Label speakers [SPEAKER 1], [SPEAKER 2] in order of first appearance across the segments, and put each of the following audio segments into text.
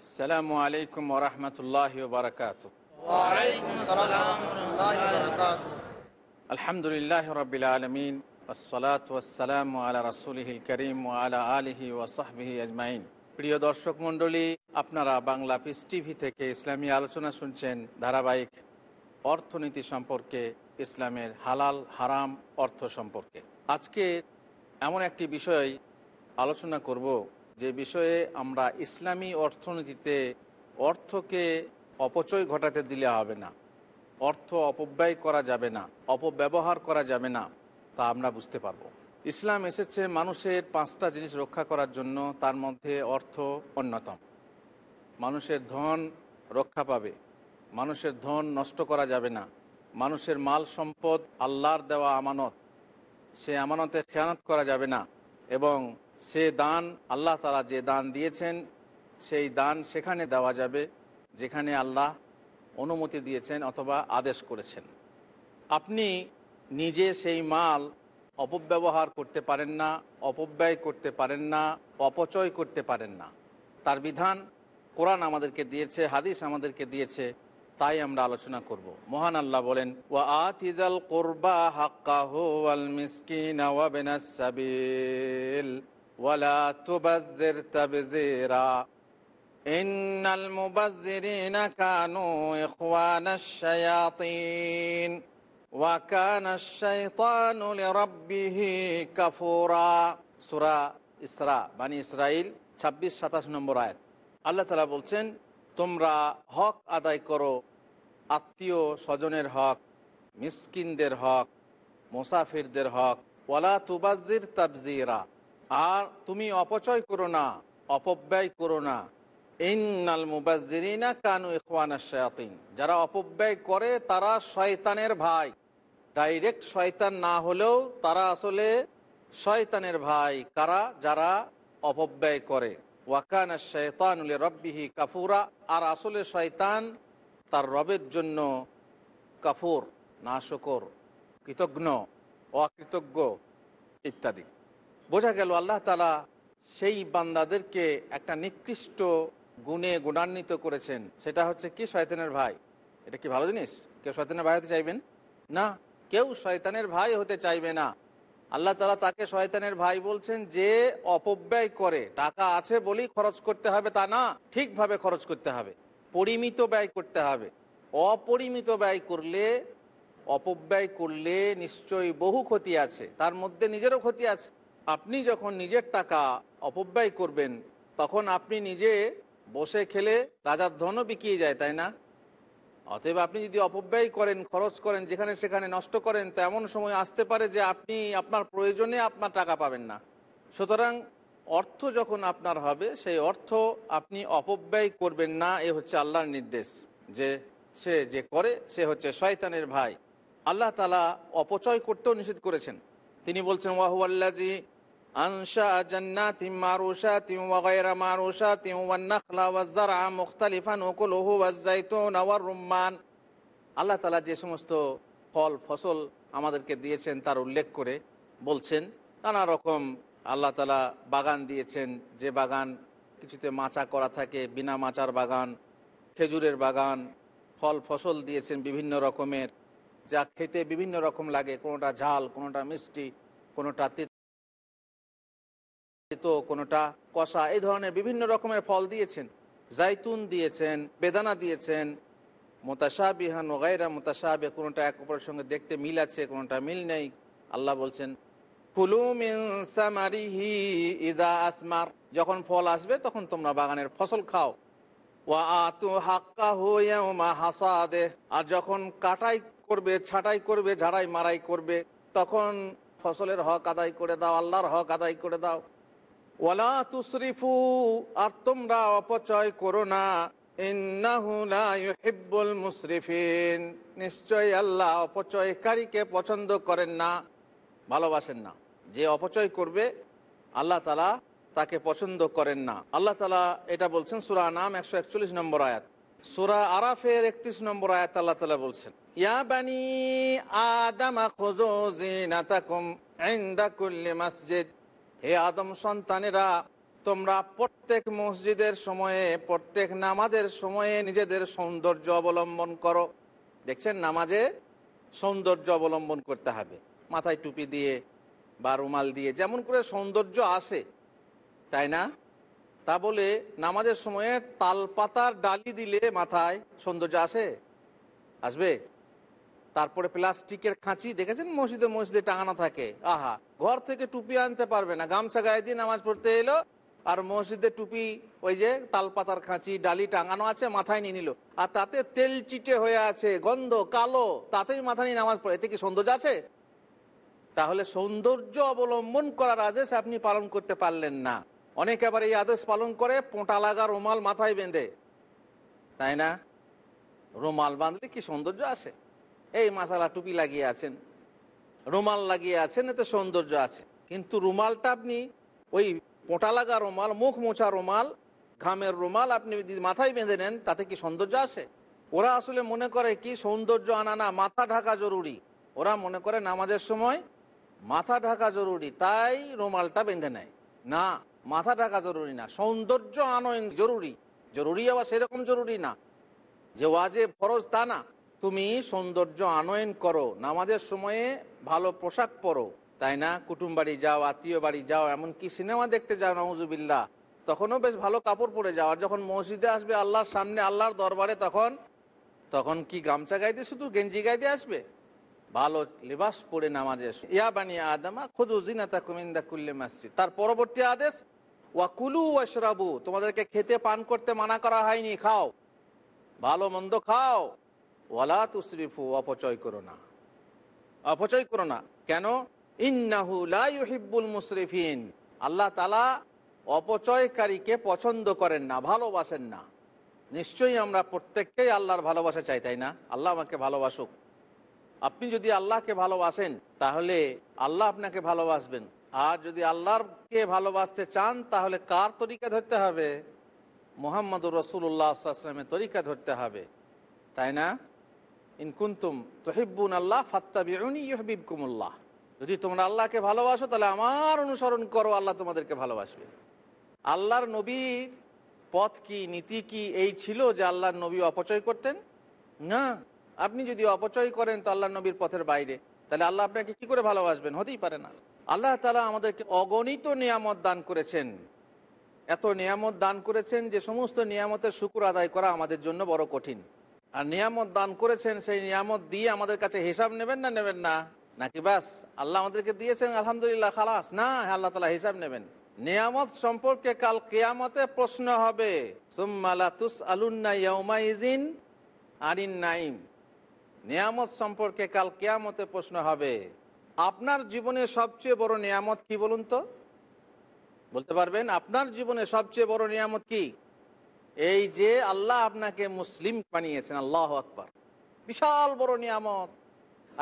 [SPEAKER 1] আসসালামু আলাইকুম ওরহমতুল্লাহ বারকাত আলহামদুলিল্লাহ রবিল আলমিন আসসালাত ওয়াসালাম আলা রাসুলহিল করিম আলা আলিহি ওয়াসাহবিহি আজমাইন প্রিয় দর্শক মণ্ডলী আপনারা বাংলা পিস টিভি থেকে ইসলামী আলোচনা শুনছেন ধারাবাহিক অর্থনীতি সম্পর্কে ইসলামের হালাল হারাম অর্থ সম্পর্কে। আজকে এমন একটি বিষয় আলোচনা করব যে বিষয়ে আমরা ইসলামী অর্থনীতিতে অর্থকে অপচয় ঘটাতে দিলে হবে না, অর্থ অপব্যয় করা যাবে না, অপব্যবহার করা যাবে না, তা আমরা বুঝতে পারব। ইসলাম এসেছে মানুষের পাঁচটা জিনিস রক্ষা করার জন্য, তার মধ্যে অর্থ অন্যতম। মানুষের ধন রক্ষা পাবে, মানুষের ধন নষ্ট করা যাবে না, মানুষের মাল সম্পদ আল্লাহর দেওয়া আমানত, সে আমানতের খেয়ানত করা যাবে না, এবং সে দান আল্লাহ তালা যে দান দিয়েছেন, সেই দান সেখানে দেওয়া যাবে যেখানে আল্লাহ অনুমতি দিয়েছেন অথবা আদেশ করেছেন। আপনি নিজে সেই মাল অপব্যবহার করতে পারেন না, অপব্যয় করতে পারেন না, অপচয় করতে পারেন না। তার বিধান কোরআন আমাদেরকে দিয়েছে, হাদিস আমাদেরকে দিয়েছে, তাই আমরা আলোচনা করব। মহান আল্লাহ বলেন, ওয়া আতিজাল কোরবা হাক্কাহু ওয়াল মিসকিনা ওয়া বিনাস সাবিল। ওয়ালা তুবাজ্জির ইন্নাল মুবাজ্জিরিনা কানু ইখওয়ানাশ শায়াতিন ওয়া কানাশ শাইতানু লিরাব্বিহি কাফুরা সূরা ইসরা বানি ইসরাইল 26 27 নম্বর আয়াত। আল্লাহ বলছেন, তোমরা হক আদায় করো, আত্মীয় স্বজনের হক, মিসকিনদের হক, মুসাফিরদের হক। ওয়ালা তুবাজির তাবজিরা আর তুমি অপচয় করো না, অপব্যয় করো না। ইন্নাল মুবাজিরিনা কানু ইখওয়ানা শায়াতিন। যারা অপব্যয় করে, তারা শয়তানের ভাই। ডাইরেক্ট শয়তান না হলেও তারা আসলে শয়তানের ভাই। কারা? যারা অপব্যয় করে। ওয়াকানা শয়তানুল রব্বিহি কাফুরা। আর আসলে শয়তান তার রবের জন্য কাফুর, নাশকর, কৃতজ্ঞ, অকৃতজ্ঞ, ইত্যাদি। বোঝা গেল আল্লাহ তালা সেই বান্দাদেরকে একটা নিকৃষ্ট গুণে গুণান্বিত করেছেন। সেটা হচ্ছে কি শয়তানের ভাই? এটা কি ভালো জিনিস? কেউ শয়তানের ভাই হতে চাইবেন? না, কেউ শয়তানের ভাই হতে চাইবে না। আল্লাহ তালা তাকে শয়তানের ভাই বলছেন যে অপব্যয় করে। টাকা আছে বলেই খরচ করতে হবে, তা না, ঠিকভাবে খরচ করতে হবে। পরিমিত ব্যয় করতে হবে। অপরিমিত ব্যয় করলে, অপব্যয় করলে নিশ্চয়ই বহু ক্ষতি আছে। তার মধ্যে নিজেরও ক্ষতি আছে। আপনি যখন নিজের টাকা অপব্যয় করবেন, তখন আপনি নিজে বসে খেলে রাজার ধনও বিকিয়ে যায়, তাই না? অতএব আপনি যদি অপব্যয় করেন, খরচ করেন, যেখানে সেখানে নষ্ট করেন, তো এমন সময় আসতে পারে যে আপনি আপনার প্রয়োজনে আপনার টাকা পাবেন না। সুতরাং অর্থ যখন আপনার হবে, সেই অর্থ আপনি অপব্যয় করবেন না, এ হচ্ছে আল্লাহর নির্দেশ। যে সে যে করে, সে হচ্ছে শয়তানের ভাই। আল্লাহ তালা অপচয় করতেও নিষেধ করেছেন। তিনি বলছেন ওয়াহুয়াল্লাজি মারুশাতি ওয়ান নাখলা ওয়াজ জারআ মুখতালিফান উকুলুহু ওয়াজ যাইতুন ওয়ার রুম্মান। আল্লাহ তাআলা যে সমস্ত ফল, ফসল আমাদেরকে দিয়েছেন, তার উল্লেখ করে বলছেন, নানা রকম আল্লাহ তালা বাগান দিয়েছেন, যে বাগান কিছুতে মাচা করা থাকে, বিনা মাচার বাগান, খেজুরের বাগান, ফল, ফসল দিয়েছেন বিভিন্ন রকমের, যা খেতে বিভিন্ন রকম লাগে, কোনোটা ঝাল, কোনোটা মিষ্টি, কোনোটা তেতো কোনোটা কষা, এই ধরনের বিভিন্ন রকমের ফল দিয়েছেন। জাইতুন দিয়েছেন, বেদানা দিয়েছেন মোতাসা বিহান ওগাইরা মোতাসাবে কোনোটা এক অপরের সঙ্গে দেখতে মিল আছে, কোনোটা মিল নেই। আল্লাহ বলছেন ইদা যখন ফল আসবে, তখন তোমরা বাগানের ফসল খাও। আর যখন কাটাই করবে, ছাটাই করবে ঝাড়াই মারাই করবে, তখন ফসলের হক আদায় করে দাও, আল্লাহর হক আদায় করে দাও। ওয়ালা তুসরিফু, আর তোমরা অপচয় করো না। মুসরিফিন। নিশ্চয় আল্লাহ অপচয়কারীকে পছন্দ করেন না, ভালোবাসেন না। যে অপচয় করবে, আল্লাহ তালা তাকে পছন্দ করেন না। আল্লাহ তালা এটা বলছেন সুরা নাম একশো একচল্লিশ নম্বর আয়াত। সুরা আরাফের একত্রিশ নম্বর আয়াত আল্লাহ তালা বলছেন, ইয়া বানি আদামা খোঁজো জিনাতাকুম ইনদা কুল্লি হে আদম সন্তানেরা, তোমরা প্রত্যেক মসজিদের সময়ে, প্রত্যেক নামাজের সময়ে নিজেদের সৌন্দর্য অবলম্বন করো। দেখছেন, নামাজে সৌন্দর্য অবলম্বন করতে হবে। মাথায় টুপি দিয়ে বা রুমাল দিয়ে, যেমন করে সৌন্দর্য আসে, তাই না? তা বলে নামাজের সময়ে তালপাতার ডালি দিলে মাথায় সৌন্দর্য আসে? আসবে? তারপরে প্লাস্টিকের খাঁচি, দেখেছেন? মসজিদে মসজিদে টাঙানো থাকে। আহা, ঘর থেকে টুপি আনতে পারবে না। গামছা গায়ে দিয়ে নামাজ পড়তে এলো আর মসজিদে টুপি, ওই যে তালপাতার খাঁচি, ডালি টাঙানো আছে, মাথায় নিয়ে নিল। আর তাতে তেল চিটে হয়ে আছে, গন্ধ, কালো, তাতেই মাথা নিয়ে নামাজ পড়ে। এতে কি সৌন্দর্য আছে? তাহলে সৌন্দর্য অবলম্বন করার আদেশ আপনি পালন করতে পারলেন না। অনেকে আবার এই আদেশ পালন করে, পোঁটা লাগা রুমাল মাথায় বেঁধে। তাই না? রুমাল বাঁধলে কি সৌন্দর্য আছে? এই মাসালা টুপি লাগিয়ে আছেন, রুমাল লাগিয়ে আছেন, এতে সৌন্দর্য আছে। কিন্তু রুমালটা আপনি ওই পোঁটা লাগা রুমাল, মুখ মোছা রুমাল, ঘামের রুমাল আপনি মাথায় বেঁধে নেন, তাতে কি সৌন্দর্য আসে? ওরা আসলে মনে করে কি সৌন্দর্য আনা না, মাথা ঢাকা জরুরি। ওরা মনে করে নামাজের সময় মাথা ঢাকা জরুরি, তাই রুমালটা বেঁধে নেয়। না, মাথা ঢাকা জরুরি না, সৌন্দর্য আনয়ন জরুরি। জরুরি আবার সেরকম জরুরি না। যে ওয়াজে ফরজ তা না। তুমি সৌন্দর্য আনয়ন করো, নামাজের সময়ে ভালো পোশাক পরো, তাই না? কুটুম বাড়ি যাও, আত্মীয় বাড়ি যাও, এমনকি সিনেমা দেখতে যাও নজুবিল্লা তখনও বেশ ভালো কাপড় পরে যাও, আর যখন মসজিদে আসবে আল্লাহর সামনে, আল্লাহর দরবারে, তখন তখন কি গামছা গাইতে শুধু গেঞ্জি গাইতে আসবে? ভালো লেবাস পরে নামাজে। ইয়া বানিয়া আদামা খুদু জিনাতা কুমিন্দা কুল্লে মসজিদ। তার পরবর্তী আদেশ ওয়াকুলু ওয়াশরাবু, তোমাদেরকে খেতে পান করতে মানা করা হয়নি, খাও। ভালো মন্দ খাও। ওয়ালা তুসরিফু, অপচয় করো না। অপচয় করো না। কেন? ইন্নাহু লা ইউহিব্বুল মুসরিফিন। আল্লাহ তালা অপচয়কারীকে পছন্দ করেন না, ভালোবাসেন না। নিশ্চয়ই আমরা প্রত্যেককেই আল্লাহর ভালোবাসা চাই, তাই না? আল্লাহ আমাকে ভালোবাসুক। আপনি যদি আল্লাহকে ভালোবাসেন, তাহলে আল্লাহ আপনাকে ভালোবাসবেন। আর যদি আল্লাহকে ভালোবাসতে চান, তাহলে কার তরিকা ধরতে হবে? মোহাম্মদুর রসুল্লাহ আসলামের তরিকা ধরতে হবে। তাই না? ইনকুন্তুম তহিব্বুন আল্লাহ ফাত্তাবিউনি যদি তোমরা আল্লাহকে ভালোবাসো, তাহলে আমার অনুসরণ করো, আল্লাহ তোমাদেরকে ভালোবাসবে। আল্লাহর নবীর পথ কি, নীতি কি, এই ছিল যে আল্লাহর নবী অপচয় করতেন? না। আপনি যদি অপচয় করেন, তো আল্লাহ নবীর পথের বাইরে। তাহলে আল্লাহ আপনাকে কি করে ভালোবাসবেন? হতেই পারে না। আল্লাহ তালা আমাদেরকে অগণিত নিয়ামত দান করেছেন। এত নিয়ামত দান করেছেন যে সমস্ত নিয়ামতের শুকুর আদায় করা আমাদের জন্য বড় কঠিন। আর নিয়ামত দান করেছেন, সেই নিয়ামত দিয়ে আমাদের কাছে হিসাব নেবেন না নেবেন না? নাকি বাস, আল্লাহ আমাদেরকে দিয়েছেন, আলহামদুলিল্লাহ, খালাস। না, আল্লাহ তালা হিসাব নেবেন। নিয়ামত সম্পর্কে কাল কেয়ামতে প্রশ্ন হবে নিয়ামত সম্পর্কে কাল কেয়ামতে প্রশ্ন হবে, আপনার জীবনে সবচেয়ে বড় নিয়ামত কি বলুন তো? বলতে পারবেন, আপনার জীবনে সবচেয়ে বড় নিয়ামত কি? এই যে আল্লাহ আপনাকে মুসলিম বানিয়েছেন, আল্লাহ আকবর। বিশাল বড় নিয়ামত।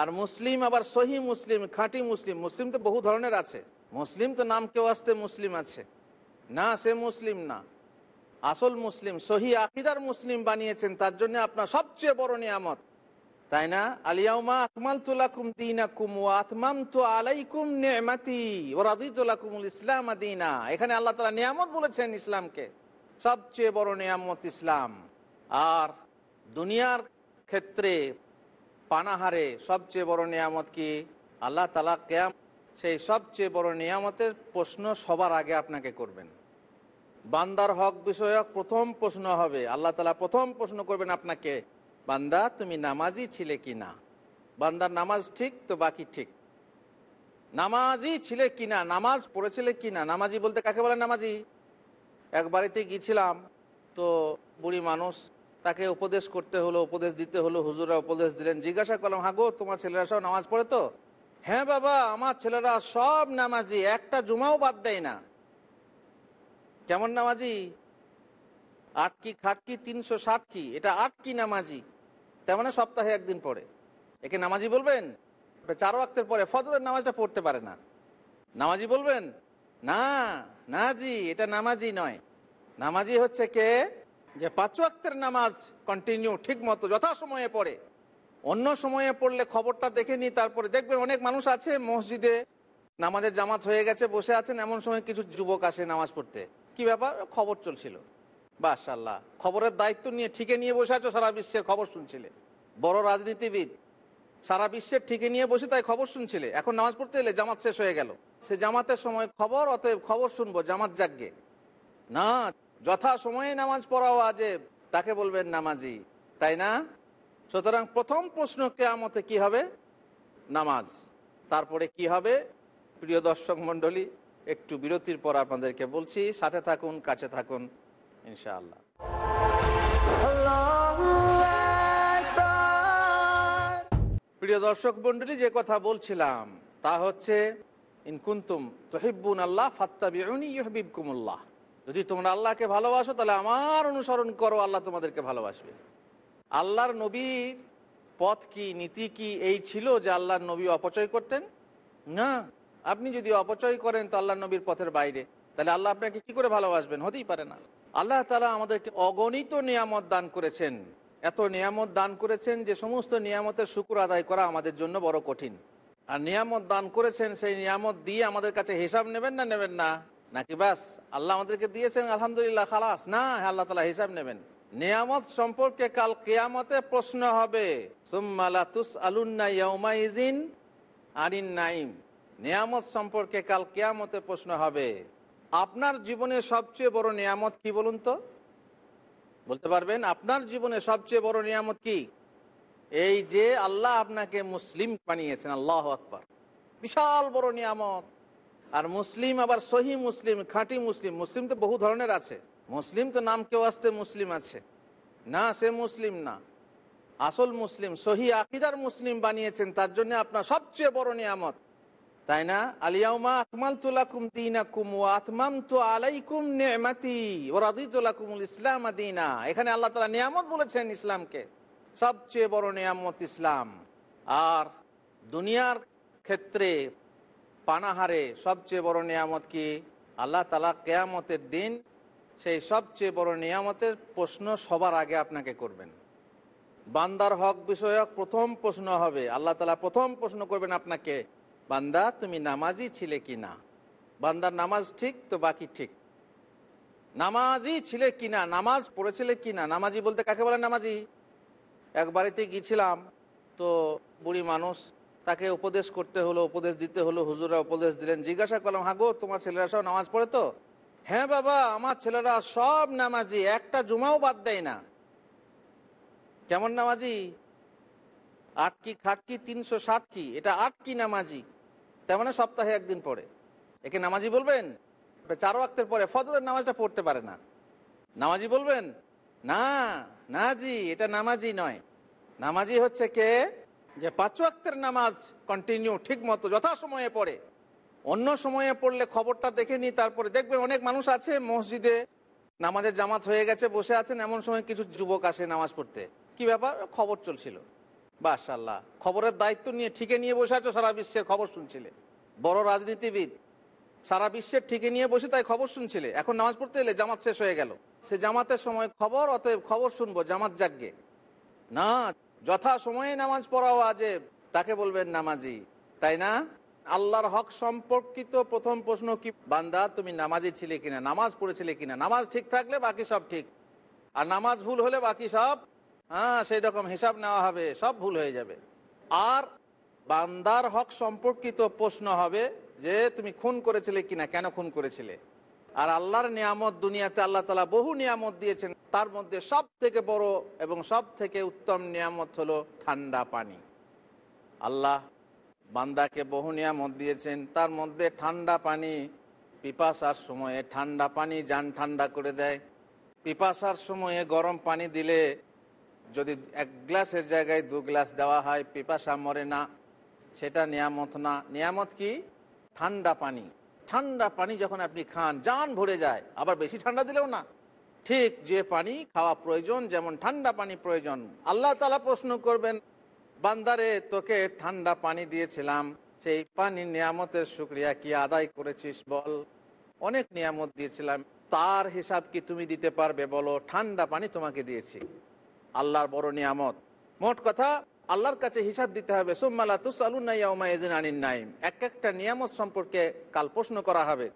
[SPEAKER 1] আর মুসলিম আবার সহি মুসলিম, খাঁটি মুসলিম। মুসলিম তো বহু ধরনের আছে। মুসলিম তো নাম কেউ আসতে মুসলিম আছে। না, সে মুসলিম না। আসল মুসলিম, সহি আকিদার মুসলিম বানিয়েছেন, তার জন্য আপনার সবচেয়ে বড় নিয়ামত। তাই না? আলিয়াউমা আকমাল তুলাকুম দিনাকুম ও আতমাম তো আলাইকুম নেমাতি ও রাদিতুলাকুমুল ইসলাম আদিনা এখানে আল্লাহ তালা নিয়ামত বলেছেন ইসলামকে। সবচেয়ে বড় নিয়ামত ইসলাম। আর দুনিয়ার ক্ষেত্রে পানাহারে সবচেয়ে বড় নিয়ামত কি? আল্লাহ তালা কেয়াম সেই সবচেয়ে বড় নিয়ামতের প্রশ্ন সবার আগে আপনাকে করবেন। বান্দার হক বিষয়ক প্রথম প্রশ্ন হবে। আল্লাহ তালা প্রথম প্রশ্ন করবেন আপনাকে, বান্দা, তুমি নামাজি ছিলে কি না? বান্দার নামাজ ঠিক তো বাকি ঠিক? নামাজি ছিলে কি না? নামাজ পড়েছিলে কি না? নামাজি বলতে কাকে বলে নামাজি? এক বাড়িতে গিয়েছিলাম, তো বুড়ি মানুষ তাকে উপদেশ করতে হলো, উপদেশ দিতে হলো হুজুরা উপদেশ দিলেন। জিজ্ঞাসা করলাম, হাগো, তোমার ছেলেরা সব নামাজ পড়ে তো? হ্যাঁ বাবা, আমার ছেলেরা সব নামাজি, একটা জুমাও বাদ দেয় না। কেমন নামাজি? আট কি খাট তিনশো ষাট কি এটা আট কি নামাজি, তার মানে সপ্তাহে একদিন পড়ে। একে নামাজি বলবেন? চার ওয়াক্তের পরে, ফজরের নামাজটা পড়তে পারে না। নামাজি বলবেন? না। না জি এটা নামাজি নয়। নামাজি হচ্ছে কে? যে পাঁচ ওয়াক্তের নামাজ কন্টিনিউ ঠিক মতো, যথাসময়ে পড়ে। অন্য সময়ে পড়লে খবরটা দেখে নি তারপরে দেখবেন অনেক মানুষ আছে মসজিদে নামাজের জামাত হয়ে গেছে, বসে আছেন, এমন সময় কিছু যুবক আসে নামাজ পড়তে। কি ব্যাপার? খবর চলছিল। বাসাল্লাহ খবরের দায়িত্ব নিয়ে ঠিকে নিয়ে বসে আছো সারা বিশ্বের খবর শুনছিলে। বড় রাজনীতিবিদ সারা বিশ্বের ঠিকে নিয়ে বসে তাই খবর শুনছিলে। এখন নামাজ পড়তে এলে জামাত শেষ হয়ে গেল। সে জামাতের সময় খবর, অতএব খবর শুনব, জামাত জাগবে না, যথা সময়ে নামাজ পড়াও আজে তাকে বলবেন নামাজি। তাই না? সুতরাং প্রথম প্রশ্ন কেয়ামতে কি হবে? নামাজ। তারপরে কি হবে? প্রিয় দর্শক মণ্ডলী, একটু বিরতির পর আপনাদেরকে বলছি, সাথে থাকুন, কাছে থাকুন, ইনশাআল্লাহ। প্রিয় দর্শক মণ্ডলী যে কথা বলছিলাম তা হচ্ছে ইনকুন্তুম তহিব্বুন আল্লাহ ফাত্তাবিউনি যদি তোমরা আল্লাহকে ভালোবাসো, তাহলে আমার অনুসরণ করো, আল্লাহ তোমাদেরকে ভালোবাসবে। আল্লাহর নবীর পথ কি, নীতি কি, এই ছিল যে আল্লাহর নবী অপচয় করতেন? না। আপনি যদি অপচয় করেন, তো আল্লাহ নবীর পথের বাইরে। তাহলে আল্লাহ আপনাকে কি করে ভালোবাসবেন? হতেই পারে না। আল্লাহ তালা আমাদেরকে অগণিত নিয়ামত দান করেছেন। এত নিয়ামত দান করেছেন যে সমস্ত নিয়ামতের শুকুর আদায় করা আমাদের জন্য বড় কঠিন। আর নিয়ামত দান করেছেন, সেই নিয়ামত দিয়ে আমাদের কাছে হিসাব নেবেন না নেবেন না? নাকি বাস, আল্লাহ আমাদেরকে দিয়েছেন, আলহামদুলিল্লাহ, খালাস। না হ্যাঁ আল্লাহ তালা হিসাব নেবেন। নিয়ামত সম্পর্কে কাল কেয়ামতে প্রশ্ন হবে। নিয়ামত সম্পর্কে কাল কেয়ামতে প্রশ্ন হবে। আপনার জীবনে সবচেয়ে বড় নিয়ামত কি বলুন তো? বলতে পারবেন, আপনার জীবনে সবচেয়ে বড় নিয়ামত কি? এই যে আল্লাহ আপনাকে মুসলিম বানিয়েছেন, আল্লাহ আকবর। বিশাল বড় নিয়ামত। আর মুসলিম, আবার সহি মুসলিম, খাঁটি মুসলিম মুসলিম তো বহু ধরনের আছে। মুসলিম তো নাম কেউ আসতে মুসলিম আছে। না, সে মুসলিম না। আসল মুসলিম, সহি আকিদার মুসলিম বানিয়েছেন, তার জন্য আপনার সবচেয়ে বড় নিয়ামত। তাই না? আলিয়াউমা আকমাল তুলাকুম দিনাকুম ও আতমাম তো আলাইকুম নেমাতি ও রাদিতুলাকুমুল ইসলাম আদিনা এখানে আল্লাহ তালা নিয়ামত বলেছেন ইসলামকে। সবচেয়ে বড় নিয়ামত ইসলাম। আর দুনিয়ার ক্ষেত্রে পানাহারে সবচেয়ে বড় নিয়ামত কি? আল্লাহ তালা কেয়ামতের দিন সেই সবচেয়ে বড় নিয়ামতের প্রশ্ন সবার আগে আপনাকে করবেন। বান্দার হক বিষয়ক প্রথম প্রশ্ন হবে। আল্লাহ তালা প্রথম প্রশ্ন করবেন আপনাকে বান্দা, তুমি নামাজি ছিলে কি না? বান্দার নামাজ ঠিক তো বাকি ঠিক? নামাজি ছিলে কি না? নামাজ পড়েছিলে কি না? নামাজি বলতে কাকে বলে নামাজি? এক বাড়িতে গিয়েছিলাম, তো বুড়ি মানুষ, তাকে উপদেশ করতে হলো, উপদেশ দিতে হলো হুজুরা উপদেশ দিলেন। জিজ্ঞাসা করলাম, হাগো, তোমার ছেলেরা সব নামাজ পড়ে তো? হ্যাঁ বাবা, আমার ছেলেরা সব নামাজি, একটা জুমাও বাদ দেয় না। কেমন নামাজি? আট কি খাট কি তিনশো ষাট কি? এটা আট কি নামাজি। তার মানে সপ্তাহে একদিন পড়ে। একে নামাজি বলবেন? চার ওয়াক্তের পরে ফজরের নামাজটা পড়তে পারে না। নামাজি বলবেন? না না জি এটা নামাজি নয়। নামাজি হচ্ছে কে? যে পাঁচ ওয়াক্তের নামাজ কন্টিনিউ ঠিক মতো, যথাসময়ে পড়ে। অন্য সময়ে পড়লে খবরটা দেখে নি তারপরে দেখবেন অনেক মানুষ আছে মসজিদে নামাজের জামাত হয়ে গেছে, বসে আছেন, এমন সময় কিছু যুবক আসে নামাজ পড়তে। কি ব্যাপার? খবর চলছিল। বাসাল্লাহ খবরের দায়িত্ব নিয়ে ঠিকে নিয়ে বসে আছো, সারা বিশ্বের খবর শুনছিলে। বড় রাজনীতিবিদ, সারা বিশ্বের ঠিকে নিয়ে বসে তাই খবর শুনছিলে। এখন নামাজ পড়তে এলে জামাত শেষ হয়ে গেল। সে জামাতের সময় খবর, অতএব খবর শুনব, জামাত জাগবে না, যথা সময়ে নামাজ পড়াও আজে তাকে বলবেন নামাজি। তাই না? আল্লাহর হক সম্পর্কিত প্রথম প্রশ্ন কি? বান্দা, তুমি নামাজি ছিলে কিনা? নামাজ পড়েছিলে কিনা? নামাজ ঠিক থাকলে বাকি সব ঠিক। আর নামাজ ভুল হলে বাকি সব হ্যাঁ সেই রকম হিসাব নেওয়া হবে, সব ভুল হয়ে যাবে। আর বান্দার হক সম্পর্কিত প্রশ্ন হবে যে, তুমি খুন করেছিলে কিনা, কেন খুন করেছিলে? আর আল্লাহর নিয়ামত দুনিয়াতে আল্লাহ তালা বহু নিয়ামত দিয়েছেন, তার মধ্যে সব থেকে বড় এবং সব থেকে উত্তম নিয়ামত হলো ঠান্ডা পানি। আল্লাহ বান্দাকে বহু নিয়ামত দিয়েছেন, তার মধ্যে ঠান্ডা পানি, পিপাসার সময়ে ঠান্ডা পানি, যান ঠান্ডা করে দেয়। পিপাসার সময়ে গরম পানি দিলে যদি এক গ্লাসের জায়গায় দু গ্লাস দেওয়া হয়, পিপাসা মরে না, সেটা নিয়ামত না। নিয়ামত কি? ঠান্ডা পানি। ঠান্ডা পানি যখন আপনি খান যান ভরে যায়। আবার বেশি ঠান্ডা দিলেও না। ঠিক যে পানি খাওয়া প্রয়োজন, যেমন ঠান্ডা পানি প্রয়োজন। আল্লাহ তালা প্রশ্ন করবেন, বান্দারে, তোকে ঠান্ডা পানি দিয়েছিলাম। সেই পানি নিয়ামতের শুক্রিয়া কি আদায় করেছিস বল? অনেক নিয়ামত দিয়েছিলাম। তার হিসাব কি তুমি দিতে পারবে বলো? ঠান্ডা পানি তোমাকে দিয়েছি। আল্লাহর বড় নিয়ামত। মোট কথা, আল্লাহর কাছে হিসাব দিতে হবে সোম্মালা তুসালুনাইম এক একটা নিয়ামত সম্পর্কে কাল প্রশ্ন করা হবে।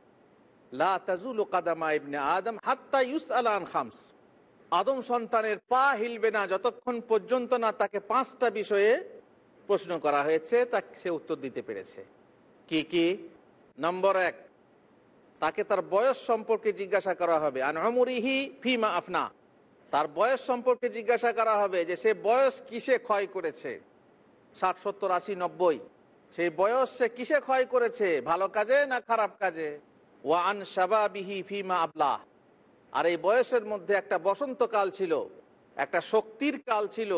[SPEAKER 1] লা তাজুলু কাদামা ইবনে আদম হাত্তা ইউস আলান খামস। আদম সন্তানের পা হিলবে না, যতক্ষণ পর্যন্ত না তাকে পাঁচটা বিষয়ে প্রশ্ন করা হয়েছে, তা সে উত্তর দিতে পেরেছে। কি কি? নম্বর এক, তাকে তার বয়স সম্পর্কে জিজ্ঞাসা করা হবে। আন অমরিহি ফিমা আফনা। তার বয়স সম্পর্কে জিজ্ঞাসা করা হবে যে সে বয়স কিসে ক্ষয় করেছে? ষাট, সত্তর, আশি, নব্বই। সেই বয়স সে কিসে ক্ষয় করেছে? ভালো কাজে না খারাপ কাজে? ওয়ান সাবাবিহি ফিমা আবলা আর এই বয়সের মধ্যে একটা বসন্তকাল ছিল, একটা শক্তির কাল ছিল,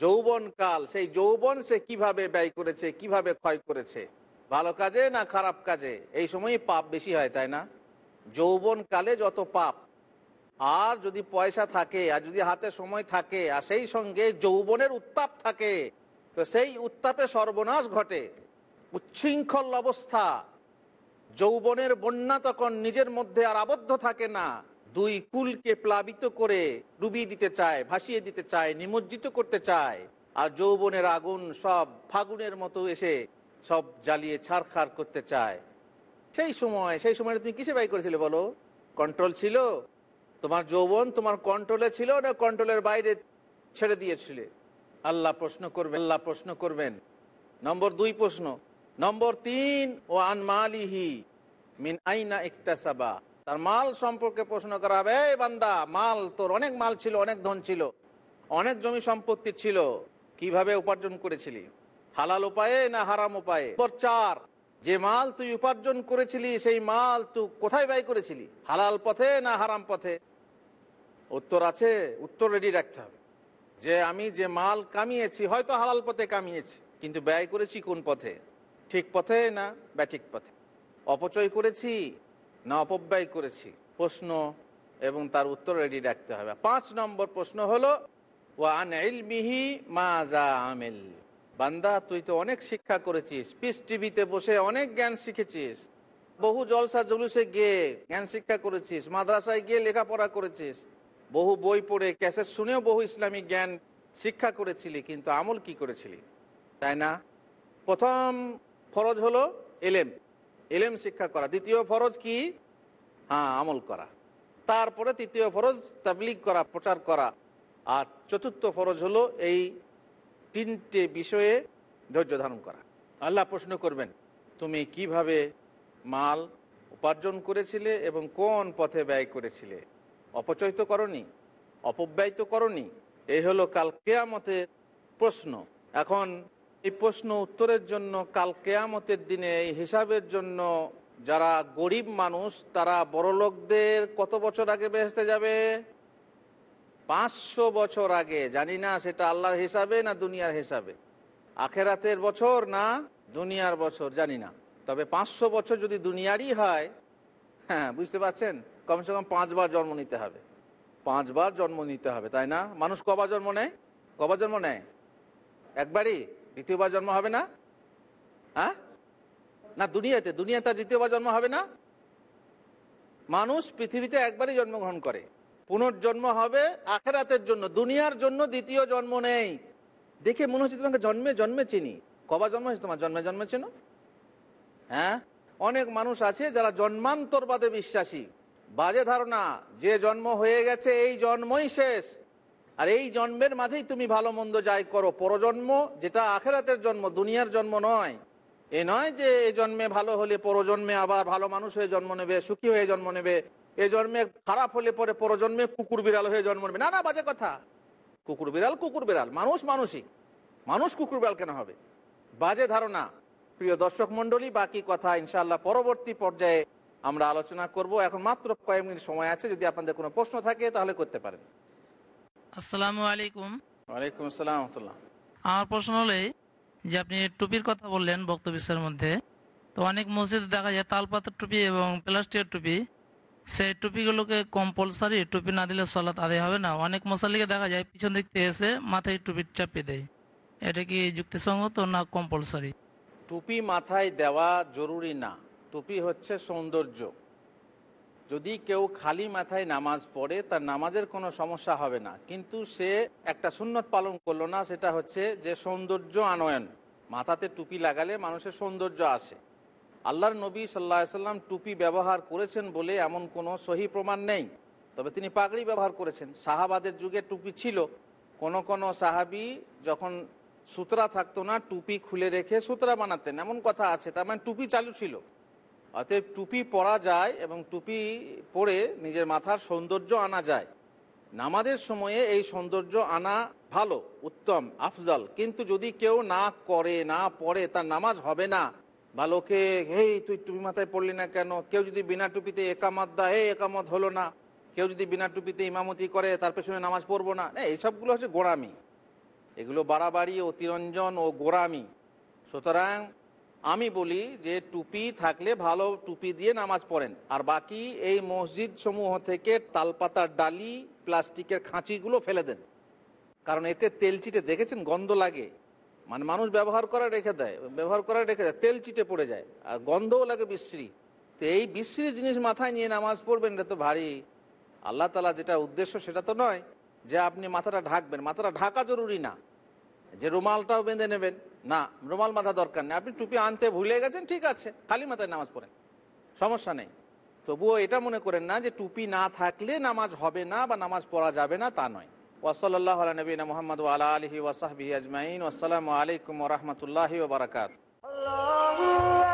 [SPEAKER 1] যৌবন কাল। সেই যৌবন সে কীভাবে ব্যয় করেছে, কীভাবে ক্ষয় করেছে? ভালো কাজে না খারাপ কাজে? এই সময়ই পাপ বেশি হয়, তাই না? যৌবন কালে যত পাপ আর যদি পয়সা থাকে, আর যদি হাতে সময় থাকে, আর সেই সঙ্গে যৌবনের উত্তাপ থাকে, তো সেই উত্তাপে সর্বনাশ ঘটে। উচ্ছৃঙ্খল অবস্থা। যৌবনের বন্যা তখন নিজের মধ্যে আর আবদ্ধ থাকে না। দুই কুলকে প্লাবিত করে ডুবিয়ে দিতে চায়, ভাসিয়ে দিতে চায়, নিমজ্জিত করতে চায়। আর যৌবনের আগুন সব ফাগুনের মতো এসে সব জ্বালিয়ে ছাড়খাড় করতে চায়। সেই সময় সেই সময় তুমি কিসে ব্যয় করেছিলে বলো? কন্ট্রোল ছিল? তোমার যৌবন তোমার কন্ট্রোলে ছিল না কন্ট্রোলের বাইরে ছেড়ে দিয়েছিলে? আল্লাহ প্রশ্ন করবেন আল্লাহ প্রশ্ন করবেন। নম্বর দুই প্রশ্ন। নম্বর তিন, ও আনমালিহি মিন আইনা ইকতাসাবা। তার মাল সম্পর্কে প্রশ্ন করা হবে বান্দা, মাল তোর অনেক মাল ছিল, অনেক ধন ছিল, অনেক জমি সম্পত্তি ছিল, কীভাবে উপার্জন করেছিলি? হালাল উপায়ে না হারাম উপায়ে? চার যে মাল তুই উপার্জন করেছিলি, সেই মাল তুই কোথায় ব্যয় করেছিলি? হালাল পথে না হারাম পথে? উত্তর আছে, উত্তর রেডি রাখতে হবে। যে আমি যে মাল কামিয়েছি, হয়তো হালাল পথে কামিয়েছি, কিন্তু ব্যয় করেছি কোন পথে? ঠিক পথে না ব্যাঠিক পথে? অপচয় করেছি না অপব্যয় করেছি? প্রশ্ন এবং তার উত্তর রেডি রাখতে হবে। পাঁচ নম্বর প্রশ্ন হলো ওয়ান ইলমিহি মা যা আমেল? বান্দা, তুই তো অনেক শিক্ষা করেছিস পিস টিভিতে বসে অনেক জ্ঞান শিখেছিস, বহু জলসা জলুসে গিয়ে জ্ঞান শিক্ষা করেছিস, মাদ্রাসায় গিয়ে লেখাপড়া করেছিস, বহু বই পড়ে, ক্যাসেট শুনেও বহু ইসলামিক জ্ঞান শিক্ষা করেছিলি, কিন্তু আমল কি করেছিলি? তাই না? প্রথম ফরজ হলো এলেম এলেম শিক্ষা করা। দ্বিতীয় ফরজ কি? হ্যাঁ আমল করা। তারপরে তৃতীয় ফরজ তাবলিগ করা, প্রচার করা। আর চতুর্থ ফরজ হলো এই তিনটে বিষয়ে ধৈর্য ধারণ করা। আল্লাহ প্রশ্ন করবেন, তুমি কীভাবে মাল উপার্জন করেছিলে এবং কোন পথে ব্যয় করেছিলে? অপচয় তো করনি, অপব্যয় তো করনি। এই হলো কাল কেয়ামতের প্রশ্ন। এখন এই প্রশ্ন উত্তরের জন্য কাল কেয়ামতের দিনে, এই হিসাবের জন্য যারা গরিব মানুষ, তারা বড় লোকদের কত বছর আগে বেহেস্তে যাবে? পাঁচশো বছর আগে, জানি না সেটা আল্লাহর হিসাবে না দুনিয়ার হিসাবে। আখেরাতের বছর না দুনিয়ার বছর, জানি না। তবে পাঁচশো বছর যদি দুনিয়ারই হয় হ্যাঁ বুঝতে পারছেন? কমসে কম পাঁচবার জন্ম নিতে হবে। পাঁচবার জন্ম নিতে হবে, তাই না? মানুষ কবার জন্ম নেয়? কবার জন্ম নেয়? একবারই? দ্বিতীয়বার জন্ম হবে না? হ্যাঁ? না, দুনিয়াতে। দুনিয়াতে দ্বিতীয়বার জন্ম হবে না? মানুষ পৃথিবীতে একবারই জন্মগ্রহণ করে। পুনর্জন্ম হবে আখেরাতের জন্য, দুনিয়ার জন্য দ্বিতীয় জন্ম নেই। দেখে মনে হচ্ছে তোমাকে জন্মে জন্মে চিনি। কবা জন্ম হয়েছে তোমার? জন্মে জন্মে চেনো? হ্যাঁ? অনেক মানুষ আছে যারা জন্মান্তরবাদে বিশ্বাসী। বাজে ধারণা, যে জন্ম হয়ে গেছে এই জন্মই শেষ। আর এই জন্মের মাঝেই তুমি ভালো মন্দ যাই করো। পরজন্ম যেটা আখেরাতের জন্ম, দুনিয়ার জন্ম নয়। এ নয় যে এই জন্মে ভালো হলে পরজন্মে আবার ভালো মানুষ হয়ে জন্ম নেবে, সুখী হয়ে জন্ম নেবে। এ জন্মে খারাপ হলে পরে পরজন্মে কুকুর বিড়াল হয়ে জন্ম নেবে। না না বাজে কথা। কুকুর বিড়াল কুকুর বিড়াল। মানুষ মানুষই। মানুষ কুকুর বিড়াল কেন হবে? বাজে ধারণা। প্রিয় দর্শক মন্ডলী বাকি কথা ইনশাল্লাহ পরবর্তী পর্যায়ে আমরা আলোচনা করব। এখন মাত্র কয়েক মিনিট সময় আছে। যদি আপনাদের কোনো প্রশ্ন থাকে তাহলে করতে পারেন।
[SPEAKER 2] আসসালামু আলাইকুম।
[SPEAKER 1] ওয়ালাইকুম আসসালাম
[SPEAKER 2] আমার প্রশ্ন হলে যে আপনি টুপির কথা বললেন বক্তব্যের মধ্যে তো অনেক মসজিদে দেখা যায় তালপাতার টুপি এবং প্লাস্টিকের টুপি। সেই টুপিগুলোকে কম্পালসারি টুপি না দিলে সলাৎ আদায় হবে না। অনেক মশালিকে দেখা যায়, পিছন দিক থেকে এসে মাথায় টুপি চাপিয়ে দেয়। এটা কি যুক্তিসঙ্গত না কম্পালসারি
[SPEAKER 1] টুপি মাথায় দেওয়া জরুরি না। টুপি হচ্ছে সৌন্দর্য। যদি কেউ খালি মাথায় নামাজ পড়ে, তার নামাজের কোনো সমস্যা হবে না। কিন্তু সে একটা সুন্নত পালন করল না, সেটা হচ্ছে যে সৌন্দর্য আনয়ন। মাথাতে টুপি লাগালে মানুষের সৌন্দর্য আসে। আল্লাহর নবী সাল্লাহ সাল্লাম টুপি ব্যবহার করেছেন বলে এমন কোনো সহি প্রমাণ নেই। তবে তিনি পাগড়ি ব্যবহার করেছেন। সাহাবাদের যুগে টুপি ছিল। কোন কোন সাহাবি যখন সুতরা থাকতো না, টুপি খুলে রেখে সুতরা বানাতেন। এমন কথা আছে, তার মানে টুপি চালু ছিল। অতএব টুপি পরা যায় এবং টুপি পরে নিজের মাথার সৌন্দর্য আনা যায়। নামাজের সময়ে এই সৌন্দর্য আনা ভালো, উত্তম, আফজল। কিন্তু যদি কেউ না করে, না পড়ে, তার নামাজ হবে না। বা লোকে হেই তুই টুপি মাথায় পড়লি না কেন? কেউ যদি বিনা টুপিতে একামত দা হে একামত হলো না। কেউ যদি বিনা টুপিতে ইমামতি করে তার পেছনে নামাজ পড়ব না। না, এইসবগুলো হচ্ছে গোড়ামি। এগুলো বাড়াবাড়ি অতিরঞ্জন ও গোড়ামি। সুতরাং আমি বলি যে টুপি থাকলে ভালো টুপি দিয়ে নামাজ পড়েন। আর বাকি এই মসজিদ সমূহ থেকে তালপাতার ডালি প্লাস্টিকের খাঁচিগুলো ফেলে দেন। কারণ এতে তেল চিটে দেখেছেন? গন্ধ লাগে। মানে মানুষ ব্যবহার করা রেখে দেয়, ব্যবহার করা রেখে দেয়, তেল চিটে পড়ে যায়, আর গন্ধও লাগে বিশ্রী। তো এই বিশ্রী জিনিস মাথায় নিয়ে নামাজ পড়বেন, এটা তো ভারী। আল্লাহ তালা যেটা উদ্দেশ্য সেটা তো নয় যে আপনি মাথাটা ঢাকবেন। মাথাটা ঢাকা জরুরি না। যে রুমালটাও বেঁধে নেবেন, না, রুমাল মাথা দরকার নেই। আপনি টুপি আনতে ভুলে গেছেন, ঠিক আছে, খালি মাথায় নামাজ পড়েন, সমস্যা নেই। তবুও এটা মনে করেন না যে টুপি না থাকলে নামাজ হবে না বা নামাজ পড়া যাবে না, তা নয়। ওসলাল্লাহ নবীন মোহাম্মদ আলা আলহি ওসাহবি আজমাইন আসসালামু আলাইকুম রহমতুল্লাহি ওবরাকাত
[SPEAKER 3] Allah